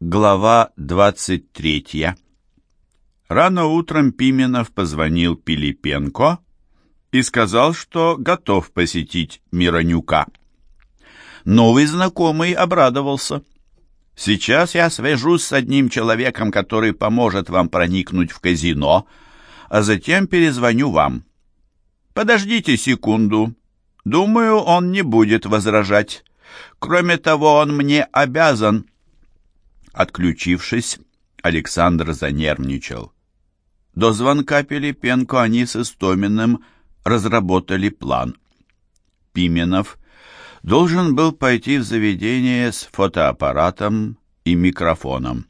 Глава 23 Рано утром Пименов позвонил Пилипенко и сказал, что готов посетить Миронюка. Новый знакомый обрадовался. «Сейчас я свяжусь с одним человеком, который поможет вам проникнуть в казино, а затем перезвоню вам. Подождите секунду. Думаю, он не будет возражать. Кроме того, он мне обязан». Отключившись, Александр занервничал. До звонка Пилипенко они с Истоминым разработали план. Пименов должен был пойти в заведение с фотоаппаратом и микрофоном.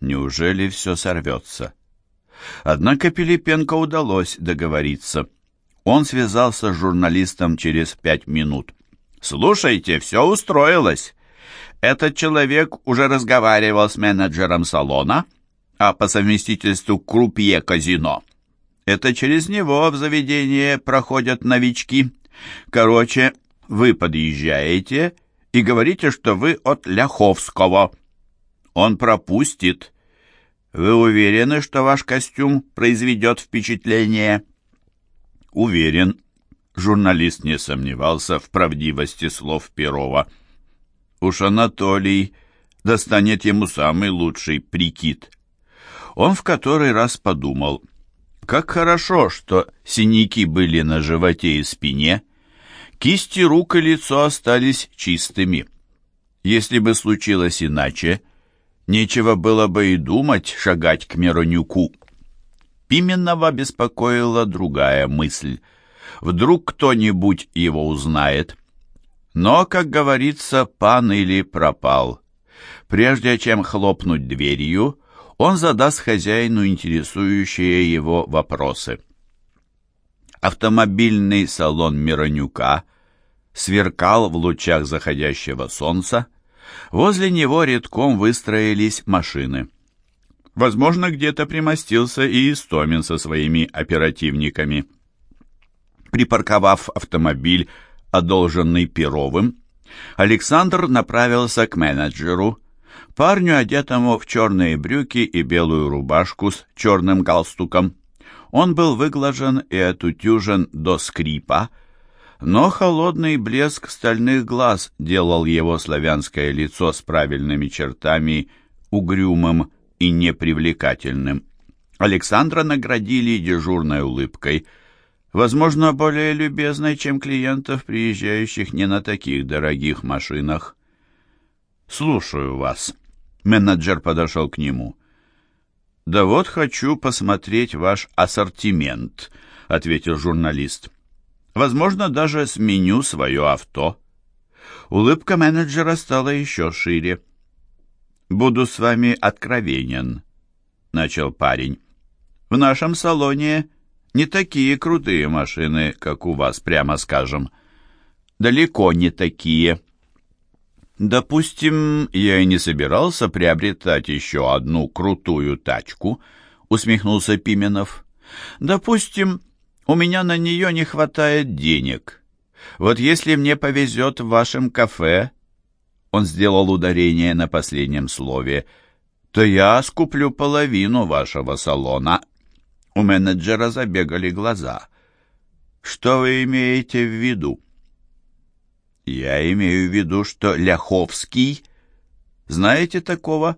Неужели все сорвется? Однако Пилипенко удалось договориться. Он связался с журналистом через пять минут. «Слушайте, все устроилось. Этот человек уже разговаривал с менеджером салона, а по совместительству крупье казино. Это через него в заведение проходят новички. Короче, вы подъезжаете и говорите, что вы от Ляховского. Он пропустит. Вы уверены, что ваш костюм произведет впечатление? Уверен. Журналист не сомневался в правдивости слов Перова. Уж Анатолий достанет ему самый лучший прикид. Он в который раз подумал, как хорошо, что синяки были на животе и спине, кисти рук и лицо остались чистыми. Если бы случилось иначе, нечего было бы и думать шагать к Миронюку. Пименова беспокоила другая мысль. Вдруг кто-нибудь его узнает — но, как говорится, пан или пропал. Прежде чем хлопнуть дверью, он задаст хозяину интересующие его вопросы. Автомобильный салон Миронюка сверкал в лучах заходящего солнца. Возле него редком выстроились машины. Возможно, где-то примостился и Истомин со своими оперативниками. Припарковав автомобиль одолженный Перовым, Александр направился к менеджеру, парню, одетому в черные брюки и белую рубашку с черным галстуком. Он был выглажен и отутюжен до скрипа, но холодный блеск стальных глаз делал его славянское лицо с правильными чертами угрюмым и непривлекательным. Александра наградили дежурной улыбкой – возможно, более любезной, чем клиентов, приезжающих не на таких дорогих машинах. «Слушаю вас». Менеджер подошел к нему. «Да вот хочу посмотреть ваш ассортимент», — ответил журналист. «Возможно, даже сменю свое авто». Улыбка менеджера стала еще шире. «Буду с вами откровенен», — начал парень. «В нашем салоне не такие крутые машины, как у вас, прямо скажем. Далеко не такие. Допустим, я и не собирался приобретать еще одну крутую тачку, усмехнулся Пименов. Допустим, у меня на нее не хватает денег. Вот если мне повезет в вашем кафе, он сделал ударение на последнем слове, то я скуплю половину вашего салона у менеджера забегали глаза. «Что вы имеете в виду?» «Я имею в виду, что Ляховский, знаете такого,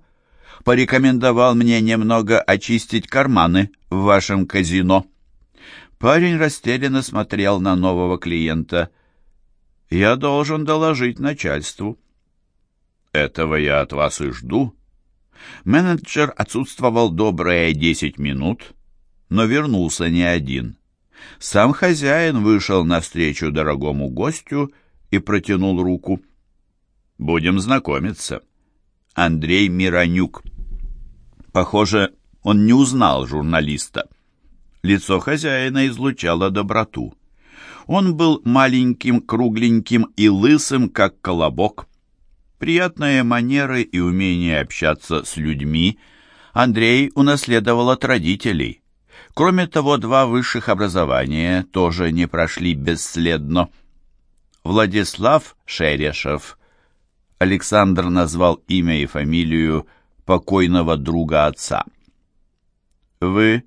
порекомендовал мне немного очистить карманы в вашем казино». Парень растерянно смотрел на нового клиента. «Я должен доложить начальству». «Этого я от вас и жду». Менеджер отсутствовал добрые десять минут, но вернулся не один. Сам хозяин вышел навстречу дорогому гостю и протянул руку. «Будем знакомиться. Андрей Миронюк». Похоже, он не узнал журналиста. Лицо хозяина излучало доброту. Он был маленьким, кругленьким и лысым, как колобок. Приятные манеры и умение общаться с людьми Андрей унаследовал от родителей. Кроме того, два высших образования тоже не прошли бесследно. Владислав Шерешев, Александр назвал имя и фамилию покойного друга отца. «Вы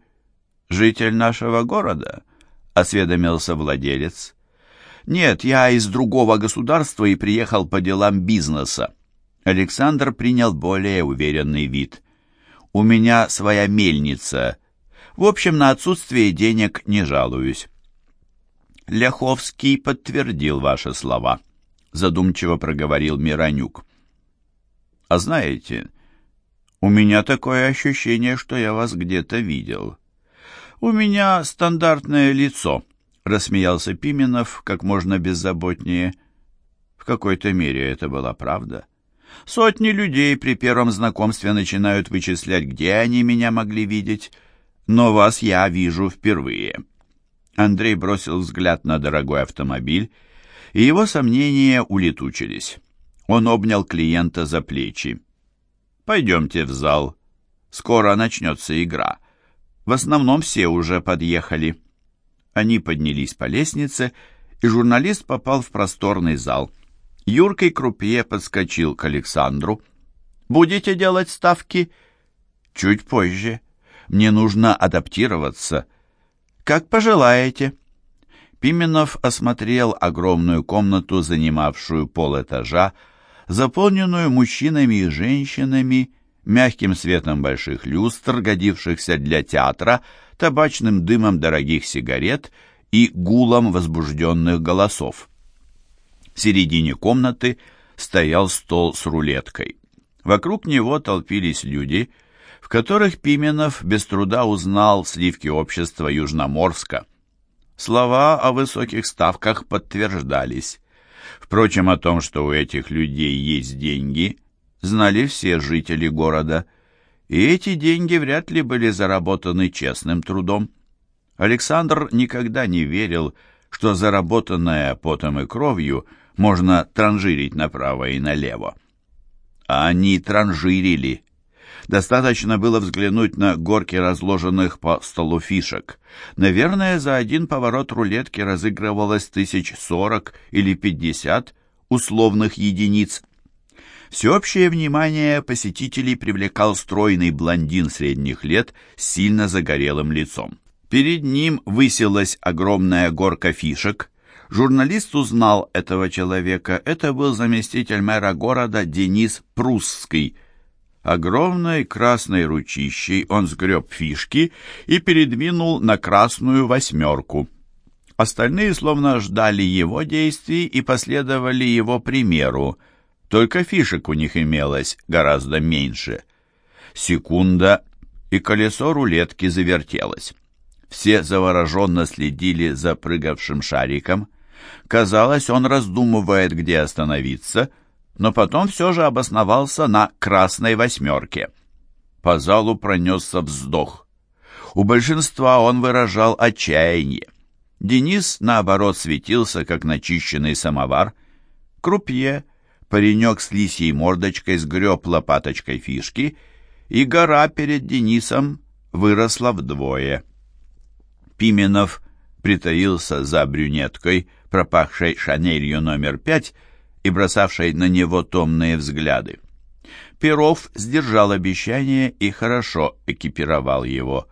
житель нашего города?» — осведомился владелец. «Нет, я из другого государства и приехал по делам бизнеса». Александр принял более уверенный вид. «У меня своя мельница. В общем, на отсутствие денег не жалуюсь». «Ляховский подтвердил ваши слова», — задумчиво проговорил Миронюк. «А знаете, у меня такое ощущение, что я вас где-то видел». «У меня стандартное лицо», — рассмеялся Пименов как можно беззаботнее. В какой-то мере это была правда. Сотни людей при первом знакомстве начинают вычислять, где они меня могли видеть, но вас я вижу впервые. Андрей бросил взгляд на дорогой автомобиль, и его сомнения улетучились. Он обнял клиента за плечи. «Пойдемте в зал. Скоро начнется игра. В основном все уже подъехали». Они поднялись по лестнице, и журналист попал в просторный зал. Юркий крупье подскочил к Александру. «Будете делать ставки?» «Чуть позже. Мне нужно адаптироваться. «Как пожелаете». Пименов осмотрел огромную комнату, занимавшую полэтажа, заполненную мужчинами и женщинами, мягким светом больших люстр, годившихся для театра, табачным дымом дорогих сигарет и гулом возбужденных голосов. В середине комнаты стоял стол с рулеткой. Вокруг него толпились люди — в которых Пименов без труда узнал сливки общества Южноморска. Слова о высоких ставках подтверждались. Впрочем, о том, что у этих людей есть деньги, знали все жители города, и эти деньги вряд ли были заработаны честным трудом. Александр никогда не верил, что заработанное потом и кровью можно транжирить направо и налево. А они транжирили. Достаточно было взглянуть на горки разложенных по столу фишек. Наверное, за один поворот рулетки разыгрывалось тысяч сорок или пятьдесят условных единиц. Всеобщее внимание посетителей привлекал стройный блондин средних лет с сильно загорелым лицом. Перед ним высилась огромная горка фишек. Журналист узнал этого человека. Это был заместитель мэра города Денис Прусский, Огромной красной ручищей он сгреб фишки и передвинул на красную восьмерку. Остальные словно ждали его действий и последовали его примеру, только фишек у них имелось гораздо меньше. Секунда, и колесо рулетки завертелось. Все завороженно следили за прыгавшим шариком. Казалось, он раздумывает, где остановиться — но потом все же обосновался на красной восьмерке. По залу пронесся вздох. У большинства он выражал отчаяние. Денис, наоборот, светился, как начищенный самовар. Крупье, паренек с лисьей мордочкой, сгреб лопаточкой фишки, и гора перед Денисом выросла вдвое. Пименов притаился за брюнеткой, пропахшей шанелью номер пять, и бросавшей на него томные взгляды. Перов сдержал обещание и хорошо экипировал его.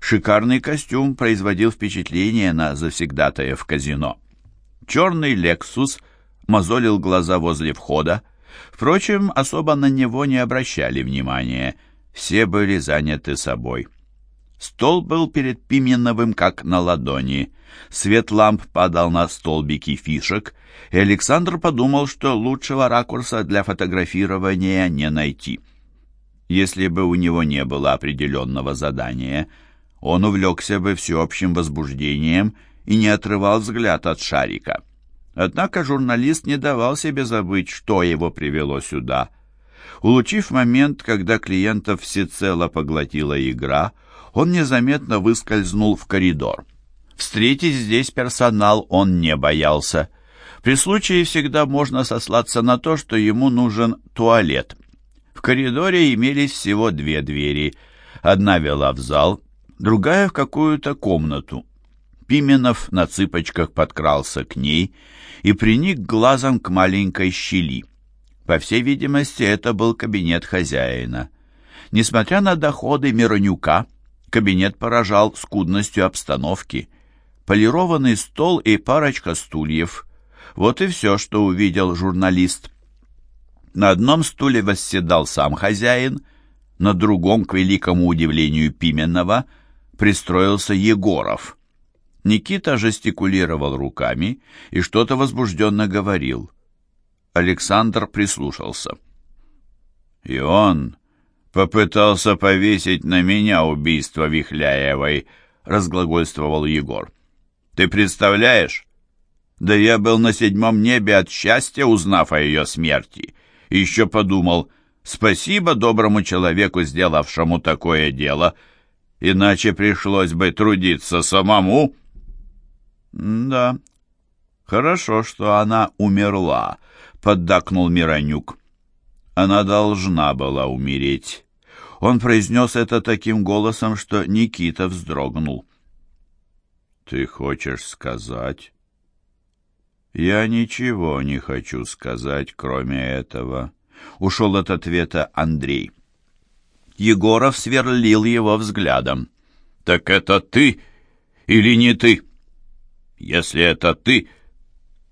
Шикарный костюм производил впечатление на завсегдатая в казино. Черный «Лексус» мозолил глаза возле входа. Впрочем, особо на него не обращали внимания. Все были заняты собой. Стол был перед Пименовым как на ладони. Свет ламп падал на столбики фишек, и Александр подумал, что лучшего ракурса для фотографирования не найти. Если бы у него не было определенного задания, он увлекся бы всеобщим возбуждением и не отрывал взгляд от шарика. Однако журналист не давал себе забыть, что его привело сюда. Улучив момент, когда клиентов всецело поглотила игра, он незаметно выскользнул в коридор. Встретить здесь персонал он не боялся. При случае всегда можно сослаться на то, что ему нужен туалет. В коридоре имелись всего две двери. Одна вела в зал, другая в какую-то комнату. Пименов на цыпочках подкрался к ней и приник глазом к маленькой щели. По всей видимости, это был кабинет хозяина. Несмотря на доходы Миронюка, кабинет поражал скудностью обстановки. Полированный стол и парочка стульев. Вот и все, что увидел журналист. На одном стуле восседал сам хозяин, на другом, к великому удивлению Пименова, пристроился Егоров. Никита жестикулировал руками и что-то возбужденно говорил. Александр прислушался. «И он попытался повесить на меня убийство Вихляевой», — разглагольствовал Егор. «Ты представляешь? Да я был на седьмом небе от счастья, узнав о ее смерти. И еще подумал, спасибо доброму человеку, сделавшему такое дело, иначе пришлось бы трудиться самому». «Да, хорошо, что она умерла», — поддакнул Миронюк. «Она должна была умереть». Он произнес это таким голосом, что Никита вздрогнул. «Ты хочешь сказать?» «Я ничего не хочу сказать, кроме этого», — ушел от ответа Андрей. Егоров сверлил его взглядом. «Так это ты или не ты?» Если это ты...»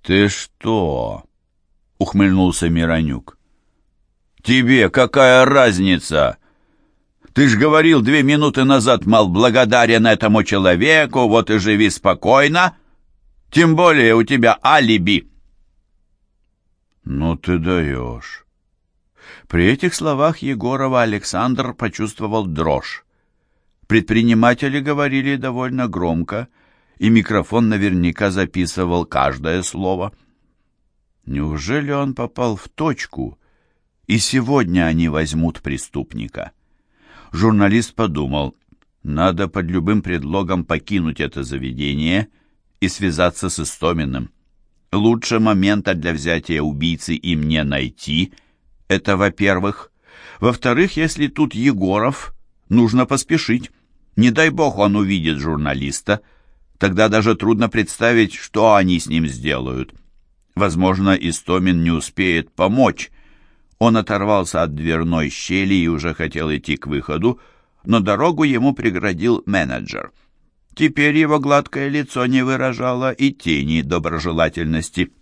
«Ты что?» — ухмыльнулся Миронюк. «Тебе какая разница? Ты ж говорил две минуты назад, мол, благодарен этому человеку, вот и живи спокойно. Тем более у тебя алиби». «Ну ты даешь». При этих словах Егорова Александр почувствовал дрожь. Предприниматели говорили довольно громко — и микрофон наверняка записывал каждое слово. Неужели он попал в точку, и сегодня они возьмут преступника? Журналист подумал, надо под любым предлогом покинуть это заведение и связаться с Истоминым. Лучше момента для взятия убийцы им не найти, это во-первых. Во-вторых, если тут Егоров, нужно поспешить. Не дай бог он увидит журналиста — Тогда даже трудно представить, что они с ним сделают. Возможно, Истомин не успеет помочь. Он оторвался от дверной щели и уже хотел идти к выходу, но дорогу ему преградил менеджер. Теперь его гладкое лицо не выражало и тени доброжелательности.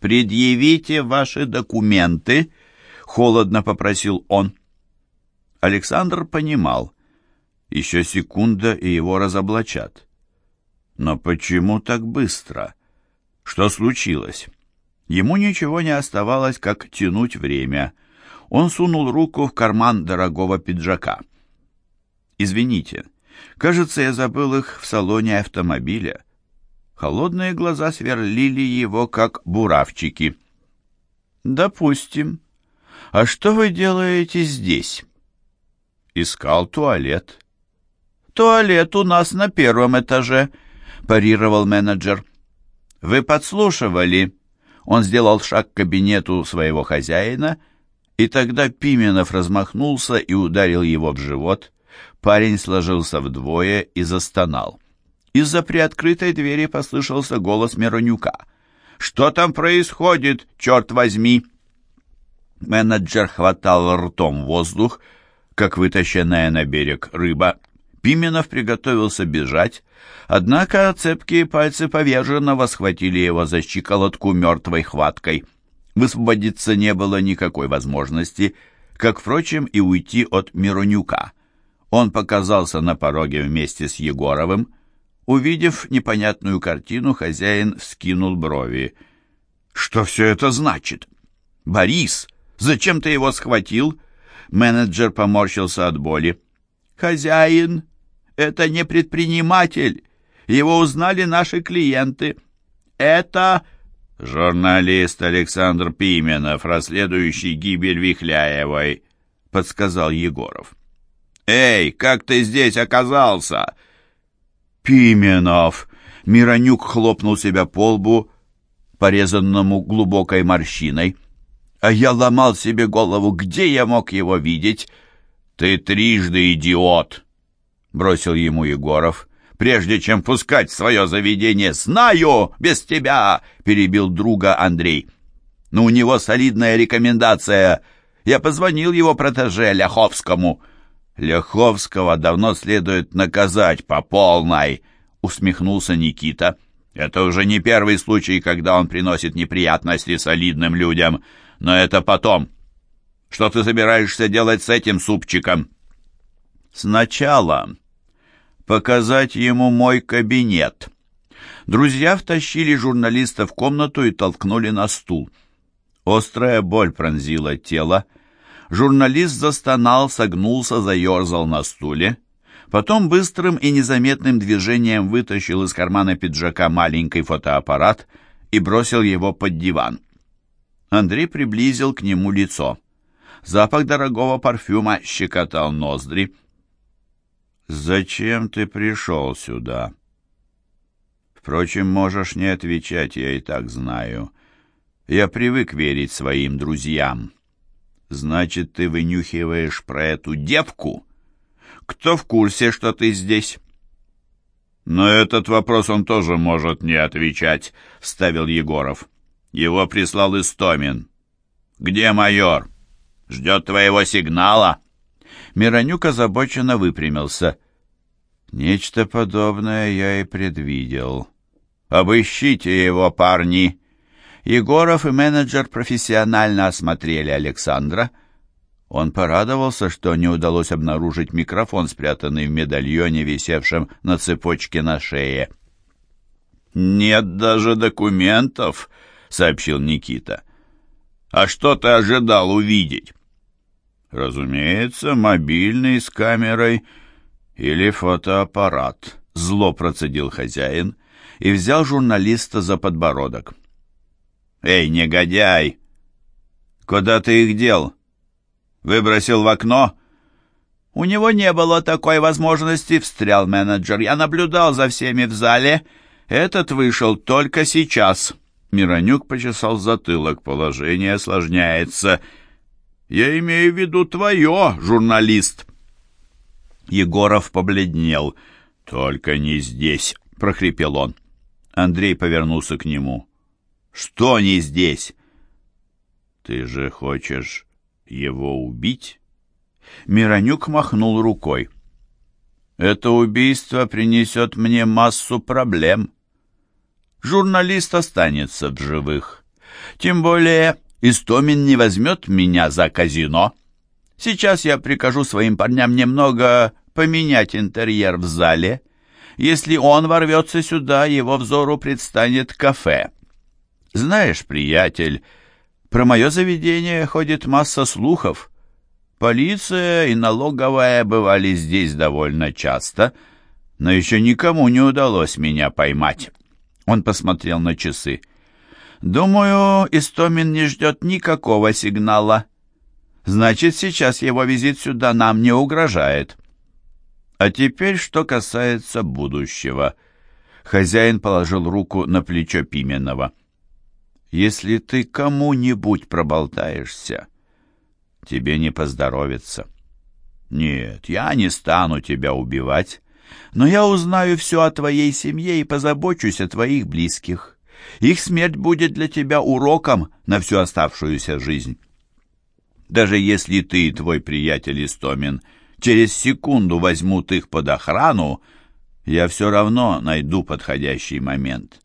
«Предъявите ваши документы», — холодно попросил он. Александр понимал. Еще секунда, и его разоблачат. Но почему так быстро? Что случилось? Ему ничего не оставалось, как тянуть время. Он сунул руку в карман дорогого пиджака. «Извините, кажется, я забыл их в салоне автомобиля». Холодные глаза сверлили его, как буравчики. «Допустим. А что вы делаете здесь?» «Искал туалет». «Туалет у нас на первом этаже», парировал менеджер. «Вы подслушивали?» Он сделал шаг к кабинету своего хозяина, и тогда Пименов размахнулся и ударил его в живот. Парень сложился вдвое и застонал. Из-за приоткрытой двери послышался голос Миронюка. «Что там происходит, черт возьми?» Менеджер хватал ртом воздух, как вытащенная на берег рыба, Пименов приготовился бежать, однако цепкие пальцы поверженного схватили его за щиколотку мертвой хваткой. Высвободиться не было никакой возможности, как, впрочем, и уйти от Миронюка. Он показался на пороге вместе с Егоровым. Увидев непонятную картину, хозяин вскинул брови. «Что все это значит?» «Борис, зачем ты его схватил?» Менеджер поморщился от боли. «Хозяин это не предприниматель. Его узнали наши клиенты. Это журналист Александр Пименов, расследующий гибель Вихляевой, подсказал Егоров. Эй, как ты здесь оказался? Пименов. Миронюк хлопнул себя по лбу, порезанному глубокой морщиной. А я ломал себе голову, где я мог его видеть? Ты трижды идиот, бросил ему Егоров. «Прежде чем пускать свое заведение, знаю без тебя!» — перебил друга Андрей. но у него солидная рекомендация. Я позвонил его протеже Ляховскому». «Ляховского давно следует наказать по полной», — усмехнулся Никита. «Это уже не первый случай, когда он приносит неприятности солидным людям, но это потом. Что ты собираешься делать с этим супчиком?» «Сначала показать ему мой кабинет». Друзья втащили журналиста в комнату и толкнули на стул. Острая боль пронзила тело. Журналист застонал, согнулся, заерзал на стуле. Потом быстрым и незаметным движением вытащил из кармана пиджака маленький фотоаппарат и бросил его под диван. Андрей приблизил к нему лицо. Запах дорогого парфюма щекотал ноздри. «Зачем ты пришел сюда?» «Впрочем, можешь не отвечать, я и так знаю. Я привык верить своим друзьям». «Значит, ты вынюхиваешь про эту девку? Кто в курсе, что ты здесь?» «На этот вопрос он тоже может не отвечать», — вставил Егоров. «Его прислал Истомин. Где майор? Ждет твоего сигнала». Миронюк озабоченно выпрямился. «Нечто подобное я и предвидел. Обыщите его, парни!» Егоров и менеджер профессионально осмотрели Александра. Он порадовался, что не удалось обнаружить микрофон, спрятанный в медальоне, висевшем на цепочке на шее. «Нет даже документов», — сообщил Никита. «А что ты ожидал увидеть?» «Разумеется, мобильный с камерой или фотоаппарат», — зло процедил хозяин и взял журналиста за подбородок. «Эй, негодяй! Куда ты их дел? Выбросил в окно?» «У него не было такой возможности», — встрял менеджер. «Я наблюдал за всеми в зале. Этот вышел только сейчас». Миронюк почесал затылок. Положение осложняется. «Я имею в виду твое, журналист». Егоров побледнел. «Только не здесь», — прохрипел он. Андрей повернулся к нему. Что не здесь? Ты же хочешь его убить? Миронюк махнул рукой. Это убийство принесет мне массу проблем. Журналист останется в живых. Тем более Истомин не возьмет меня за казино. Сейчас я прикажу своим парням немного поменять интерьер в зале. Если он ворвется сюда, его взору предстанет кафе. Знаешь, приятель, про мое заведение ходит масса слухов. Полиция и налоговая бывали здесь довольно часто, но еще никому не удалось меня поймать. Он посмотрел на часы. Думаю, Истомин не ждет никакого сигнала. Значит, сейчас его визит сюда нам не угрожает. А теперь, что касается будущего. Хозяин положил руку на плечо Пименова. Если ты кому-нибудь проболтаешься, тебе не поздоровится. Нет, я не стану тебя убивать, но я узнаю все о твоей семье и позабочусь о твоих близких. Их смерть будет для тебя уроком на всю оставшуюся жизнь. Даже если ты и твой приятель Истомин через секунду возьмут их под охрану, я все равно найду подходящий момент.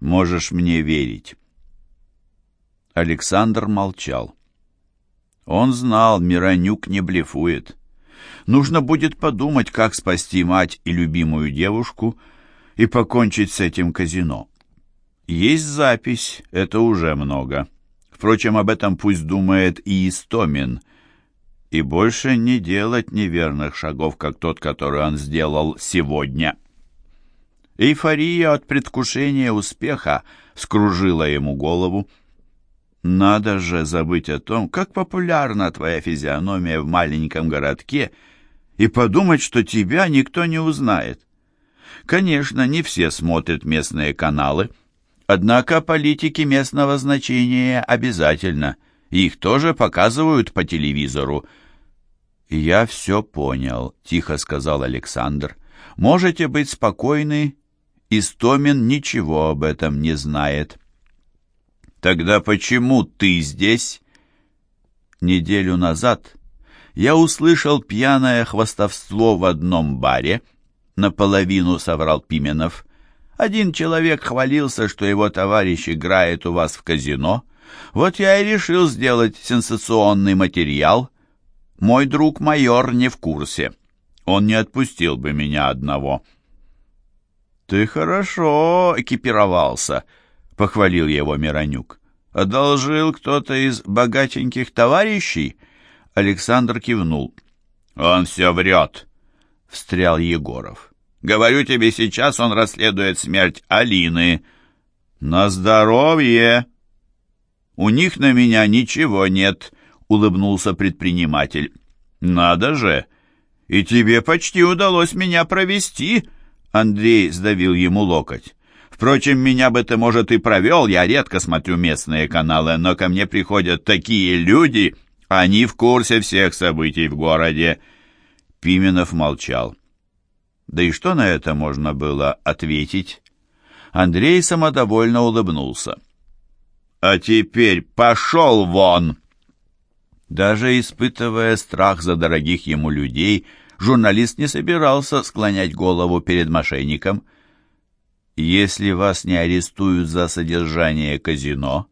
Можешь мне верить». Александр молчал. Он знал, Миронюк не блефует. Нужно будет подумать, как спасти мать и любимую девушку и покончить с этим казино. Есть запись, это уже много. Впрочем, об этом пусть думает и Истомин. И больше не делать неверных шагов, как тот, который он сделал сегодня. Эйфория от предвкушения успеха скружила ему голову. Надо же забыть о том, как популярна твоя физиономия в маленьком городке, и подумать, что тебя никто не узнает. Конечно, не все смотрят местные каналы, однако политики местного значения обязательно. Их тоже показывают по телевизору. «Я все понял», — тихо сказал Александр. «Можете быть спокойны, Истомин ничего об этом не знает». Тогда почему ты здесь? Неделю назад я услышал пьяное хвастовство в одном баре, наполовину соврал Пименов. Один человек хвалился, что его товарищ играет у вас в казино. Вот я и решил сделать сенсационный материал. Мой друг майор не в курсе. Он не отпустил бы меня одного. «Ты хорошо экипировался», — похвалил его Миронюк. «Одолжил кто-то из богатеньких товарищей?» Александр кивнул. «Он все врет», — встрял Егоров. «Говорю тебе, сейчас он расследует смерть Алины». «На здоровье!» «У них на меня ничего нет», — улыбнулся предприниматель. «Надо же! И тебе почти удалось меня провести!» Андрей сдавил ему локоть. «Впрочем, меня бы ты, может, и провел, я редко смотрю местные каналы, но ко мне приходят такие люди, они в курсе всех событий в городе». Пименов молчал. Да и что на это можно было ответить? Андрей самодовольно улыбнулся. «А теперь пошел вон!» Даже испытывая страх за дорогих ему людей, журналист не собирался склонять голову перед мошенником. «Если вас не арестуют за содержание казино,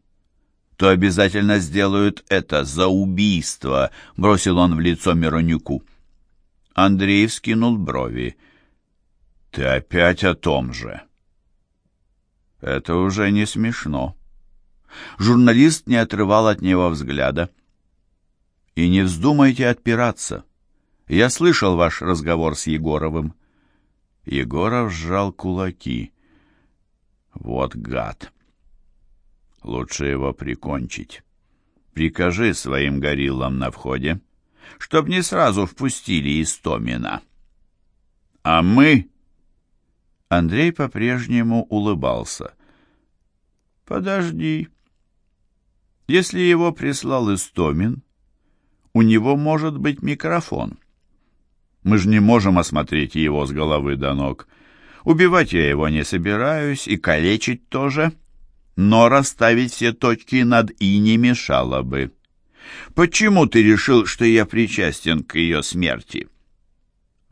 то обязательно сделают это за убийство», — бросил он в лицо Миронюку. Андрей вскинул брови. «Ты опять о том же». «Это уже не смешно». Журналист не отрывал от него взгляда. «И не вздумайте отпираться. Я слышал ваш разговор с Егоровым». Егоров сжал кулаки. «Вот гад! Лучше его прикончить. Прикажи своим гориллам на входе, чтоб не сразу впустили Истомина. А мы...» Андрей по-прежнему улыбался. «Подожди. Если его прислал Истомин, у него может быть микрофон. Мы же не можем осмотреть его с головы до ног. Убивать я его не собираюсь и калечить тоже, но расставить все точки над «и» не мешало бы. Почему ты решил, что я причастен к ее смерти?»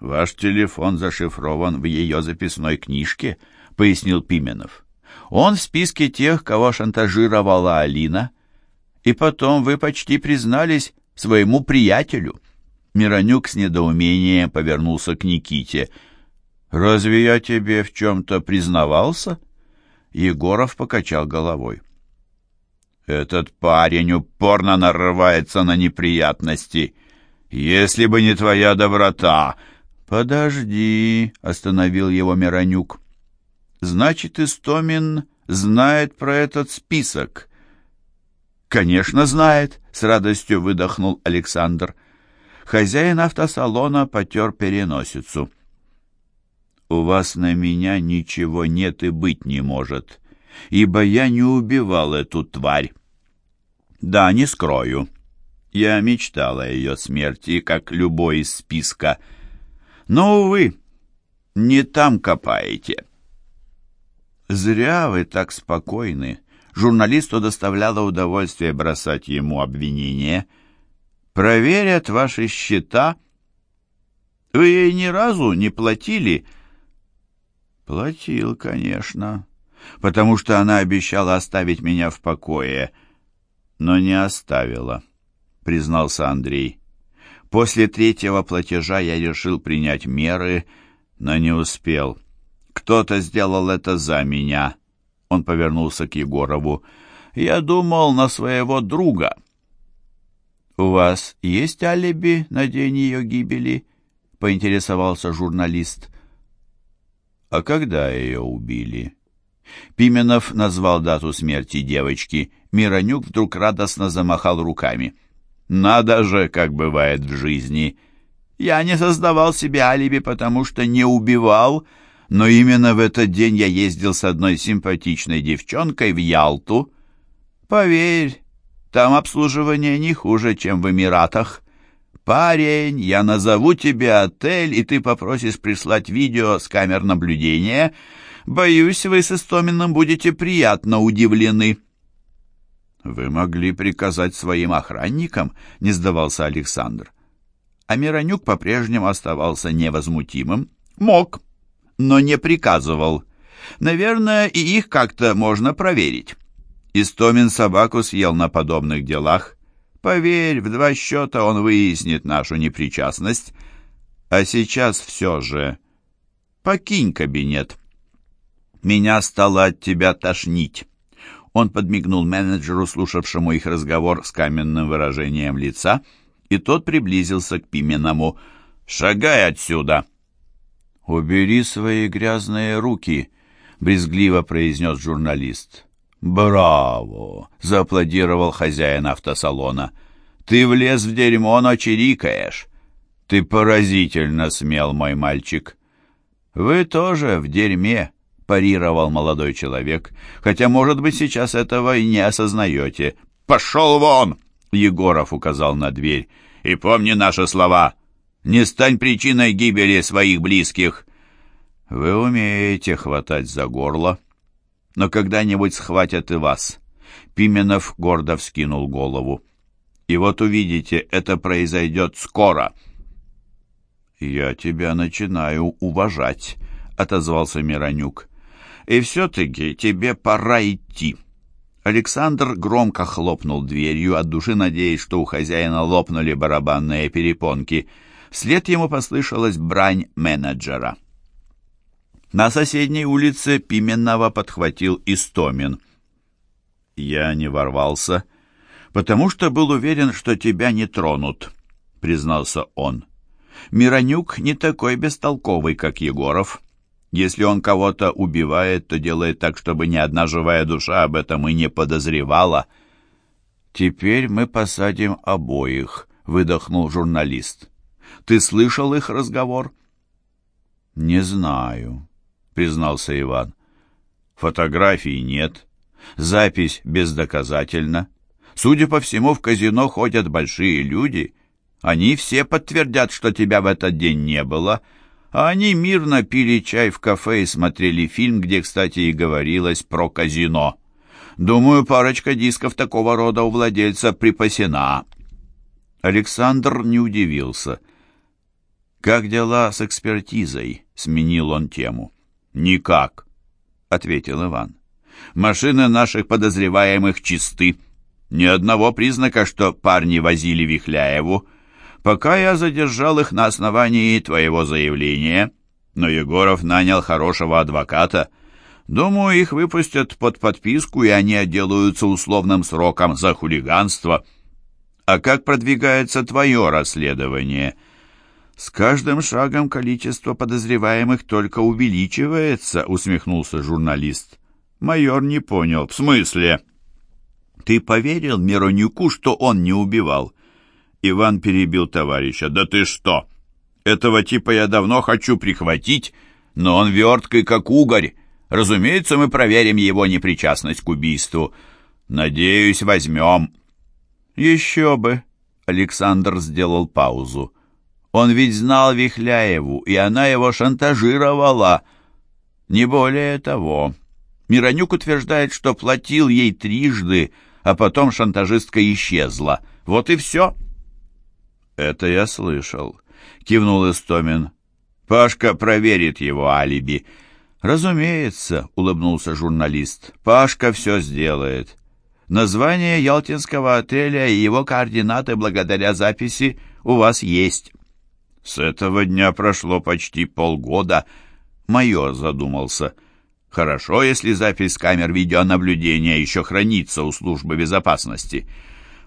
«Ваш телефон зашифрован в ее записной книжке», — пояснил Пименов. «Он в списке тех, кого шантажировала Алина. И потом вы почти признались своему приятелю». Миронюк с недоумением повернулся к Никите. «Разве я тебе в чем-то признавался?» Егоров покачал головой. «Этот парень упорно нарывается на неприятности. Если бы не твоя доброта, «Подожди», — остановил его Миронюк. «Значит, Истомин знает про этот список?» «Конечно, знает», — с радостью выдохнул Александр. Хозяин автосалона потер переносицу. «У вас на меня ничего нет и быть не может, ибо я не убивал эту тварь». «Да, не скрою. Я мечтал о ее смерти, как любой из списка». Но, увы, не там копаете. Зря вы так спокойны. Журналисту доставляло удовольствие бросать ему обвинения. Проверят ваши счета. Вы ей ни разу не платили? Платил, конечно, потому что она обещала оставить меня в покое, но не оставила, признался Андрей. После третьего платежа я решил принять меры, но не успел. Кто-то сделал это за меня. Он повернулся к Егорову. Я думал на своего друга. «У вас есть алиби на день ее гибели?» — поинтересовался журналист. «А когда ее убили?» Пименов назвал дату смерти девочки. Миронюк вдруг радостно замахал руками. Надо же, как бывает в жизни. Я не создавал себе алиби, потому что не убивал, но именно в этот день я ездил с одной симпатичной девчонкой в Ялту. Поверь, там обслуживание не хуже, чем в Эмиратах. «Парень, я назову тебе отель, и ты попросишь прислать видео с камер наблюдения. Боюсь, вы с Истоминым будете приятно удивлены». «Вы могли приказать своим охранникам», — не сдавался Александр. А Миронюк по-прежнему оставался невозмутимым. «Мог, но не приказывал. Наверное, и их как-то можно проверить». Истомин собаку съел на подобных делах. Поверь, в два счета он выяснит нашу непричастность. А сейчас все же... Покинь кабинет. Меня стало от тебя тошнить. Он подмигнул менеджеру, слушавшему их разговор с каменным выражением лица, и тот приблизился к Пименому. «Шагай отсюда!» «Убери свои грязные руки», — брезгливо произнес журналист. «Браво!» — зааплодировал хозяин автосалона. «Ты влез в дерьмо, но чирикаешь. Ты поразительно смел, мой мальчик». «Вы тоже в дерьме», — парировал молодой человек, «хотя, может быть, сейчас этого и не осознаете». «Пошел вон!» — Егоров указал на дверь. «И помни наши слова. Не стань причиной гибели своих близких». «Вы умеете хватать за горло, но когда-нибудь схватят и вас». Пименов гордо вскинул голову. «И вот увидите, это произойдет скоро». «Я тебя начинаю уважать», — отозвался Миронюк. «И все-таки тебе пора идти». Александр громко хлопнул дверью, от души надеясь, что у хозяина лопнули барабанные перепонки. Вслед ему послышалась брань менеджера. На соседней улице Пименного подхватил Истомин. «Я не ворвался, потому что был уверен, что тебя не тронут», — признался он. Миронюк не такой бестолковый, как Егоров. Если он кого-то убивает, то делает так, чтобы ни одна живая душа об этом и не подозревала. «Теперь мы посадим обоих», — выдохнул журналист. «Ты слышал их разговор?» «Не знаю», — признался Иван. «Фотографий нет. Запись бездоказательна. Судя по всему, в казино ходят большие люди» Они все подтвердят, что тебя в этот день не было, а они мирно пили чай в кафе и смотрели фильм, где, кстати, и говорилось про казино. Думаю, парочка дисков такого рода у владельца припасена. Александр не удивился. «Как дела с экспертизой?» — сменил он тему. «Никак», — ответил Иван. «Машины наших подозреваемых чисты. Ни одного признака, что парни возили Вихляеву пока я задержал их на основании твоего заявления, но Егоров нанял хорошего адвоката. Думаю, их выпустят под подписку, и они отделаются условным сроком за хулиганство. А как продвигается твое расследование? С каждым шагом количество подозреваемых только увеличивается, усмехнулся журналист. Майор не понял. В смысле? Ты поверил Миронюку, что он не убивал? Иван перебил товарища. «Да ты что? Этого типа я давно хочу прихватить, но он верткой, как угорь. Разумеется, мы проверим его непричастность к убийству. Надеюсь, возьмем». «Еще бы!» — Александр сделал паузу. «Он ведь знал Вихляеву, и она его шантажировала. Не более того. Миронюк утверждает, что платил ей трижды, а потом шантажистка исчезла. Вот и все». «Это я слышал», — кивнул Истомин. «Пашка проверит его алиби». «Разумеется», — улыбнулся журналист. «Пашка все сделает. Название ялтинского отеля и его координаты благодаря записи у вас есть». «С этого дня прошло почти полгода», — майор задумался. «Хорошо, если запись камер видеонаблюдения еще хранится у службы безопасности.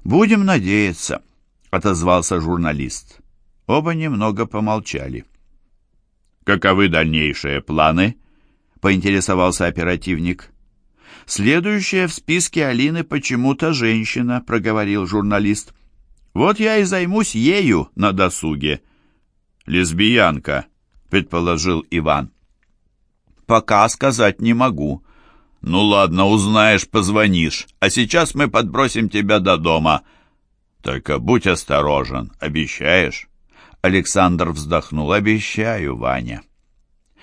Будем надеяться» отозвался журналист. Оба немного помолчали. «Каковы дальнейшие планы?» — поинтересовался оперативник. «Следующая в списке Алины почему-то женщина», — проговорил журналист. «Вот я и займусь ею на досуге». «Лесбиянка», — предположил Иван. «Пока сказать не могу». «Ну ладно, узнаешь, позвонишь. А сейчас мы подбросим тебя до дома. Только будь осторожен, обещаешь?» Александр вздохнул. «Обещаю, Ваня».